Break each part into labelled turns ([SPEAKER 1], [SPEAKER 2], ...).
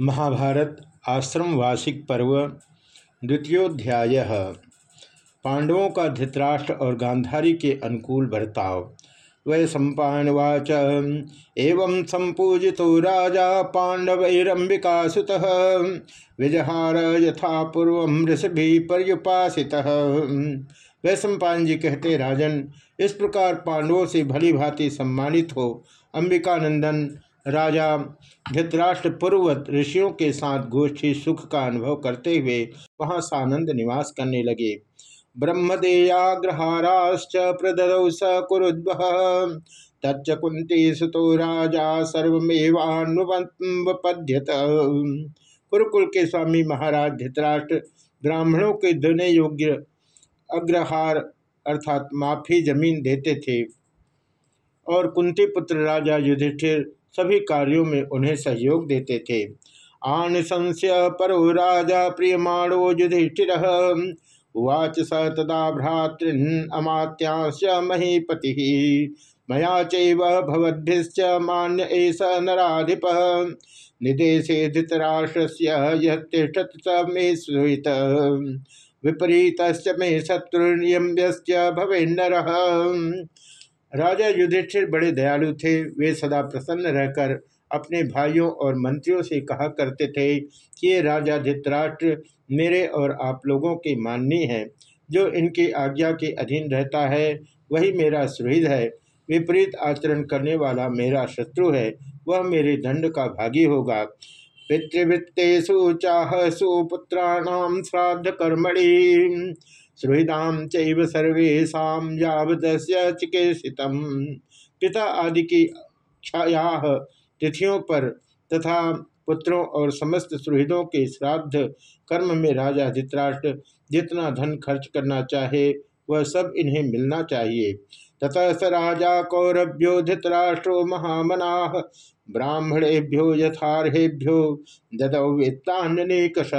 [SPEAKER 1] महाभारत आश्रम वार्षिक पर्व, द्वितीयोध्याय। पांडवों का धृतराष्ट्र और गांधारी के अनुकूल बर्ताव। वै सम्पावाच एवं संपूजितो राजा पांडवैरंबिका सुत विजहार यथा पूर्व ऋषभि वै सम्पान जी कहते, राजन, इस प्रकार पांडवों से भली भांति सम्मानित हो, अंबिकानंदन राजा धृतराष्ट्र पूर्ववत ऋषियों के साथ गोष्ठी सुख का अनुभव करते हुए वहाँ सानंद निवास करने लगे। ब्रह्मदेयाग्रहाराश्च प्रदौ स कुरुद्भ तच्च कुंती सुतो राजा सर्वमेवानुपद्यत कुरुकुल के स्वामी महाराज धृतराष्ट्र ब्राह्मणों के देने योग्य अग्रहार अर्थात माफ़ी ज़मीन देते थे और कुंती पुत्र राजा युधिष्ठिर सभी कार्यों में उन्हें सहयोग देते थे। आनिशंस्य परो राजा प्रियमाणो युधिष्ठिर, उवाच स तदा भ्रातृन् अमात्यांश महीपति। मया चैव मान्य एष नराधिप। निदेशे धृतराष्ट्र यतिष्ठत स मे सुहित विपरीत मे शत्रुर्यम्यश्च भवेन्नर। राजा युधिष्ठिर बड़े दयालु थे। वे सदा प्रसन्न रहकर अपने भाइयों और मंत्रियों से कहा करते थे कि ये राजा धित्राष्ट्र मेरे और आप लोगों के माननी है। जो इनकी आज्ञा के अधीन रहता है, वही मेरा सुहृद है। विपरीत आचरण करने वाला मेरा शत्रु है, वह मेरे दंड का भागी होगा। पितृवृत्तेषु चाह सुपुत्राणाम श्राद्ध कर्मणि सुहृदाम चैव सर्वेशा चिकित्सित पिता आदि की छाया तिथियों पर तथा पुत्रों और समस्त सुहृदों के श्राद्ध कर्म में राजा धित्राष्ट्र जितना धन खर्च करना चाहे, वह सब इन्हें मिलना चाहिए। ततः स राजा कौरभ्यो धृतराष्ट्रो महामना, ब्राह्मणेभ्यो यथारहेभ्यो ददौ वित्तान्यनेकश।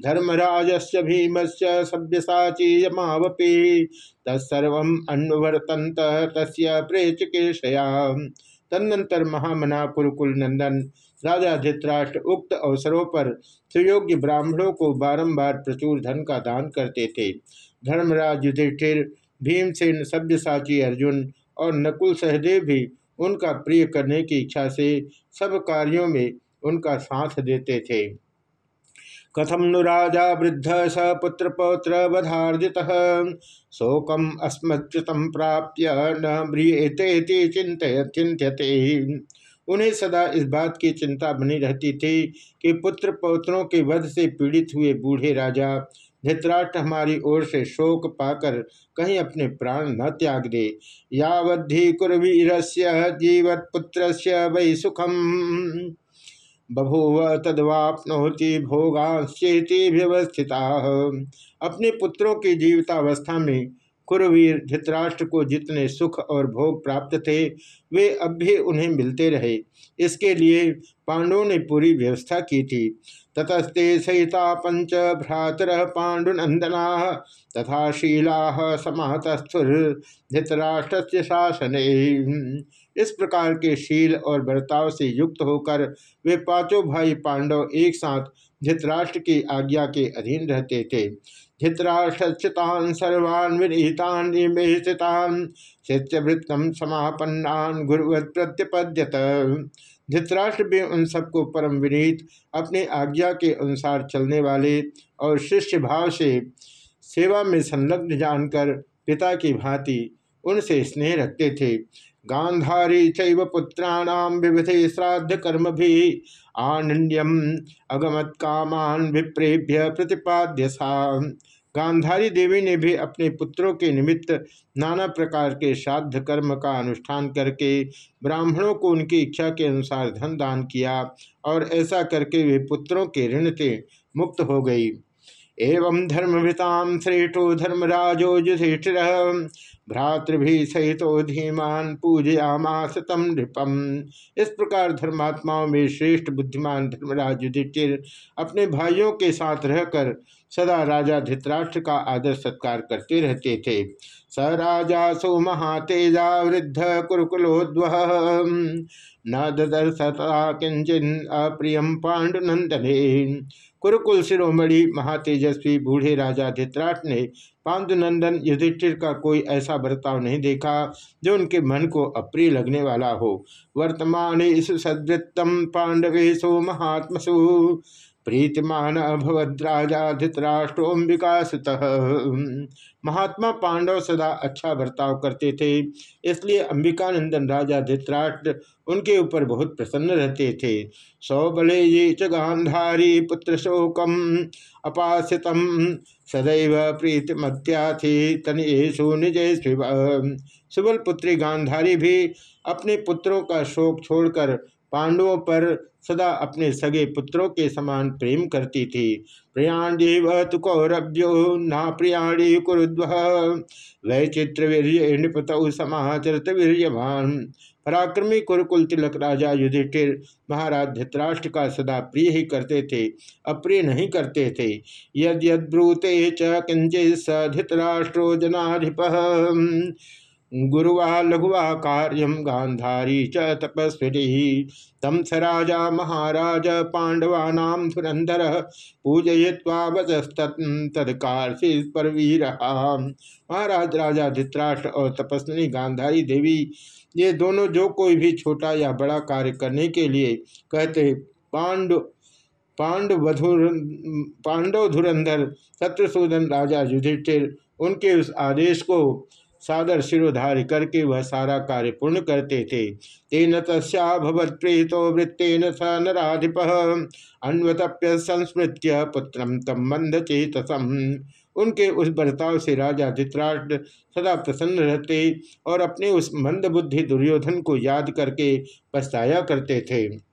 [SPEAKER 1] धर्मराजस्य भीमस्य सभ्यसाची यमावपी। तत्सर्व अन्वर्तंत तस्य प्रेचकेशया तदनंतर महामना कुरुकुल नंदन, राजा धित्राष्ट्र उक्त अवसरों पर सुयोग्य ब्राह्मणों को बारंबार प्रचुर धन का दान करते थे। धर्मराज युधिष्ठिर, भीमसेन सभ्यसाची अर्जुन और नकुल सहदेव भी उनका प्रिय करने की इच्छा से सब कार्यों में उनका साथ देते थे। कथम नु राजा वृद्ध स पुत्र पौत्र वधार्जित? शोकम अस्मच्युतम प्राप्य न म्रियते चिंत्यते उन्हें सदा इस बात की चिंता बनी रहती थी कि पुत्र पौत्रों के वध से पीड़ित हुए बूढ़े राजा धृतराष्ट्र हमारी ओर से शोक पाकर कहीं अपने प्राण न त्याग दे। यावद्धि कुरवीर से जीवत पुत्र से वै सुखम। बभूव तदवापनोति भोगाश्चेति व्यवस्थिता। अपने पुत्रों की जीवितावस्था में कुरवीर धृतराष्ट्र को जितने सुख और भोग प्राप्त थे, वे अब भी उन्हें मिलते रहे। इसके लिए पांडवों ने पूरी व्यवस्था की थी। ततस्ते सहिता पंच भ्रातर पाण्डुनंदना तथा शीला समातस्थुर धृतराष्ट्र शासन। इस प्रकार के शील और बर्ताव से युक्त होकर वे पाँचों भाई पांडव एक साथ धृतराष्ट्र की आज्ञा के अधीन रहते थे। धृतराष्ट्रतान सर्वान् विनीतान निमेषितान शिष्यवृत्तम समापन्नान प्रत्यपद्यत। धृतराष्ट्र भी उन सबको परम विनीत अपने आज्ञा के अनुसार चलने वाले और शिष्य भाव से सेवा में संलग्न जानकर पिता की भांति उनसे स्नेह रखते थे। गांधारी चैव पुत्राणाम विविधे श्राद्ध कर्म भी आनंद्यम अगमत कामान विप्रेभ्य प्रतिपाद्य गांधारी देवी ने भी अपने पुत्रों के निमित्त नाना प्रकार के श्राद्ध कर्म का अनुष्ठान करके ब्राह्मणों को उनकी इच्छा के अनुसार धन दान किया और ऐसा करके वे पुत्रों के ऋण से मुक्त हो गई। एवं धर्मभृताम श्रेष्ठो धर्मराजो युधिष्ठिर भ्रातृभि सहितो धीमान पूजयामास तम नृपम। इस प्रकार धर्मात्माओं में श्रेष्ठ बुद्धिमान धर्मराज युधिष्ठिर अपने भाइयों के साथ रहकर सदा राजा धृतराष्ट्र का आदर सत्कार करते रहते थे। स राजा सो महातेजा वृद्ध कुरुकुलोद्व न ददर्शता किंचन अप्रियम पांडुनंदने। कुरुकुल शिरोमणि महातेजस्वी बूढ़े राजा धित्राट ने पांडुनंदन युधिष्ठिर का कोई ऐसा बर्ताव नहीं देखा जो उनके मन को अप्रिय लगने वाला हो। वर्तमान इस सदृतम पांडवेशो महात्मसु प्रीतिमान भवद्राजा धृतराष्ट्रोम्बिका सुत महात्मा पांडव सदा अच्छा बर्ताव करते थे, इसलिए अंबिकानंदन राजा धृतराष्ट्र उनके ऊपर बहुत प्रसन्न रहते थे। सौबले ये च गांधारी पुत्र शोकम अपासितम, सदैव प्रीतिमत्या थी तनिषु निज सुबल पुत्री गांधारी भी अपने पुत्रों का शोक छोड़कर पांडवों पर सदा अपने सगे पुत्रों के समान प्रेम करती थी। प्रियाणीव तु कौरभ्यो ना प्रियाणी कुरुद्व। वैचित्रवीर्य निपत समाचरत वीर्यवान। पराक्रमी कुरुकुल तिलक राजा युधिष्ठिर महाराज धृतराष्ट्र का सदा प्रिय ही करते थे, अप्रिय नहीं करते थे। यद ब्रूते च किंचित स धृतराष्ट्रो जनाधिप। गुरुवा लघुवा कार्यम गांधारी च तपस्वी तम स राजा महाराज पांडवानाम धुरंधर पूजय्वा तदकारसी पर वीर महाराज, राजा, धृतराष्ट्र और तपस्विनी गांधारी देवी, ये दोनों जो कोई भी छोटा या बड़ा कार्य करने के लिए कहते पांडु, पांडवधुर, पांडव धुरंधर, शत्रुसूदन राजा युधिष्ठिर, उनके उस आदेश को सादर शिरोधार्य करके वह सारा कार्य पूर्ण करते थे। तेन तस्वत वृत्तेन स नाधिप अन्वतप्य संस्मृत्य पुत्र तम मंद चेतसम उनके उस बर्ताव से राजा धित्राष्ट्र सदा प्रसन्न रहते और अपने उस मंद बुद्धि दुर्योधन को याद करके पछताया करते थे।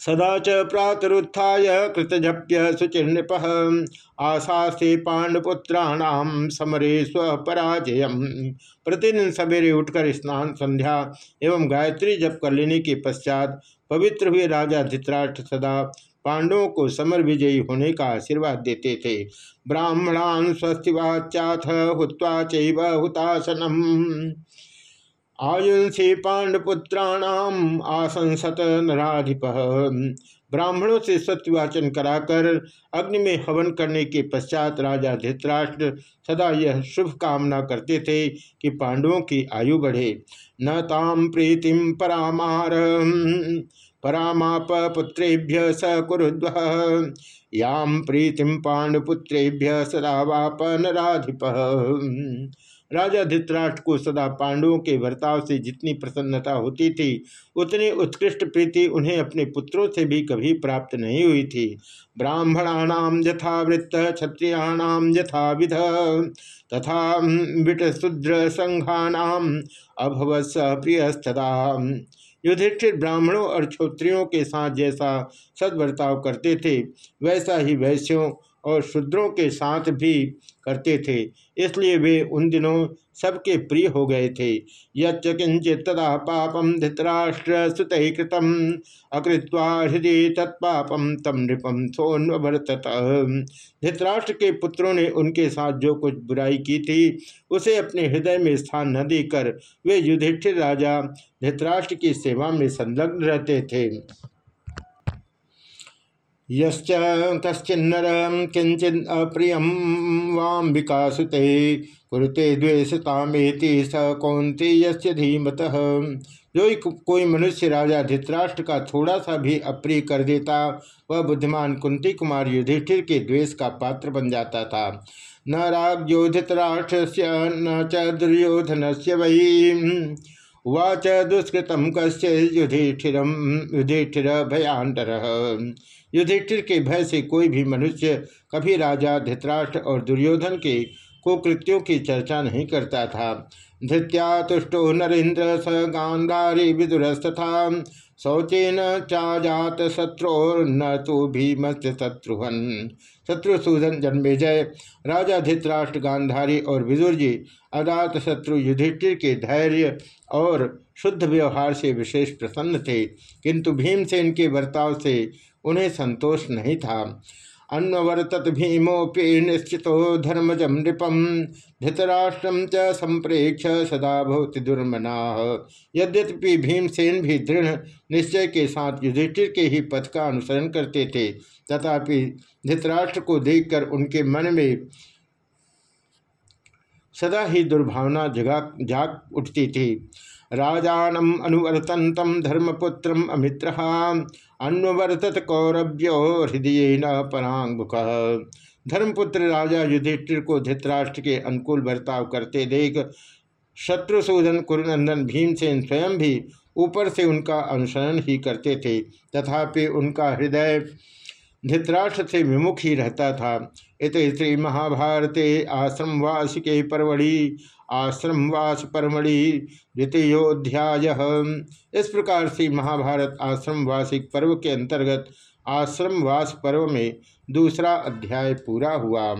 [SPEAKER 1] सदा च प्रातरुत्थाय कृतजप्य शुचिर्नृप। आशास्ते पांडपुत्राणाम समरे स्वपराजय प्रतिदिन सवेरे उठकर स्नान, संध्या एवं गायत्री जप कर लेने के पश्चात पवित्र हुए राजा धित्राष्ट्र सदा पांडवों को समर विजयी होने का आशीर्वाद देते थे। ब्राह्मणान स्वस्तिवाच्याथ हुत्वा चैव हुतासनम आयुंसी पांडपुत्राणाम आसंसत नाधिप ब्राह्मणों से सत्यवाचन कराकर अग्नि में हवन करने के पश्चात राजा धृतराष्ट्र सदा यह शुभ कामना करते थे कि पांडवों की आयु बढ़े। न ताम प्रीतिम परामार, परामाप पुत्रेभ्य स कुरुद्व। याम प्रीतिम पांडुपुत्रेभ्य सदा वाप नाधिप राजा धृतराष्ट्र को सदा पांडवों के बर्ताव से जितनी प्रसन्नता होती थी, उतनी उत्कृष्ट प्रीति उन्हें अपने पुत्रों से भी कभी प्राप्त नहीं हुई थी। ब्राह्मणानाम यथावृत्त क्षत्रियाणाम यथाविध तथा विटशूद्र संघानाम अभवत प्रियस्तदा। युधिष्ठिर ब्राह्मणों और क्षत्रियों के साथ जैसा सद्वर्ताव करते थे, वैसा ही वैश्यों और शूद्रों के साथ भी करते थे। इसलिए वे उन दिनों सबके प्रिय हो गए थे। यंचित तदा पापम धृतराष्ट्र सुत कृतम। अकृत्वा हृदय तत्पापम तम नृपम सोन्वर्तत धृतराष्ट्र के पुत्रों ने उनके साथ जो कुछ बुराई की थी, उसे अपने हृदय में स्थान न देकर वे युधिष्ठिर राजा धृतराष्ट्र की सेवा में संलग्न रहते थे। यश्च कश्चिन्नर किंचित अप्रिय वाम्बिका सुते कुरुते द्वेषतामेति स कौंते यस्य धीमत। जो कोई मनुष्य राजा धृतराष्ट्र का थोड़ा सा भी अप्रिय कर देता, वह बुद्धिमान कुंती कुमार युधिष्ठिर के द्वेष का पात्र बन जाता था। न राग्यो धृतराष्ट्र से न च दुर्योधन से वही उवाच दुष्कृत कश्य युधिष्ठिर युधिष्ठिर भयांतर युधिष्ठिर के भय से कोई भी मनुष्य कभी राजा, धृतराष्ट्र और दुर्योधन के कुकृत्यों की चर्चा नहीं करता था। धृत्या तुष्टो नरेन्द्र स गांधारी विदुरस्तथा शौचेन चाजात न तो भीमस्त शत्रुघ्न शत्रुसूदन जन्मेजय राजा, धृतराष्ट्र, गांधारी और विदुर जी अदात शत्रु युधिष्ठिर के धैर्य और शुद्ध व्यवहार से विशेष प्रसन्न थे। किंतु भीमसेन के बर्ताव से उन्हें संतोष नहीं था। अन्वर्तत भीमोपि निश्चित धर्मजम नृपम धृतराष्ट्रम च संप्रेक्ष सदा भवति दुर्मना। यद्यपि भीमसेन भी दृढ़ निश्चय के साथ युधिष्ठिर के ही पथ का अनुसरण करते थे, तथापि धृतराष्ट्र को देखकर उनके मन में सदा ही दुर्भावना जगा, जाग उठती थी। राजानम अनुवर्तनतम धर्मपुत्र अमित्र। अन्वर्तत कौरव्यो हृदय न परांगुख धर्मपुत्र राजा युधिष्ठिर को धृतराष्ट्र के अनुकूल बर्ताव करते देख, शत्रुसूदन कुरुनंदन भीमसेन स्वयं भी ऊपर से उनका अनुसरण ही करते थे। तथापि उनका हृदय धृतराष्ट्र से विमुख ही रहता था। इत श्री महाभारते परमड़ी परवड़ी आश्रमवास परमड़ी द्वितीयोध्याय इस प्रकार से महाभारत आश्रमवासिक पर्व के अंतर्गत आश्रमवास पर्व में दूसरा अध्याय पूरा हुआ।